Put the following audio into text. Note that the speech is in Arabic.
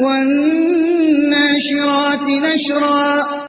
والناشرات نشرا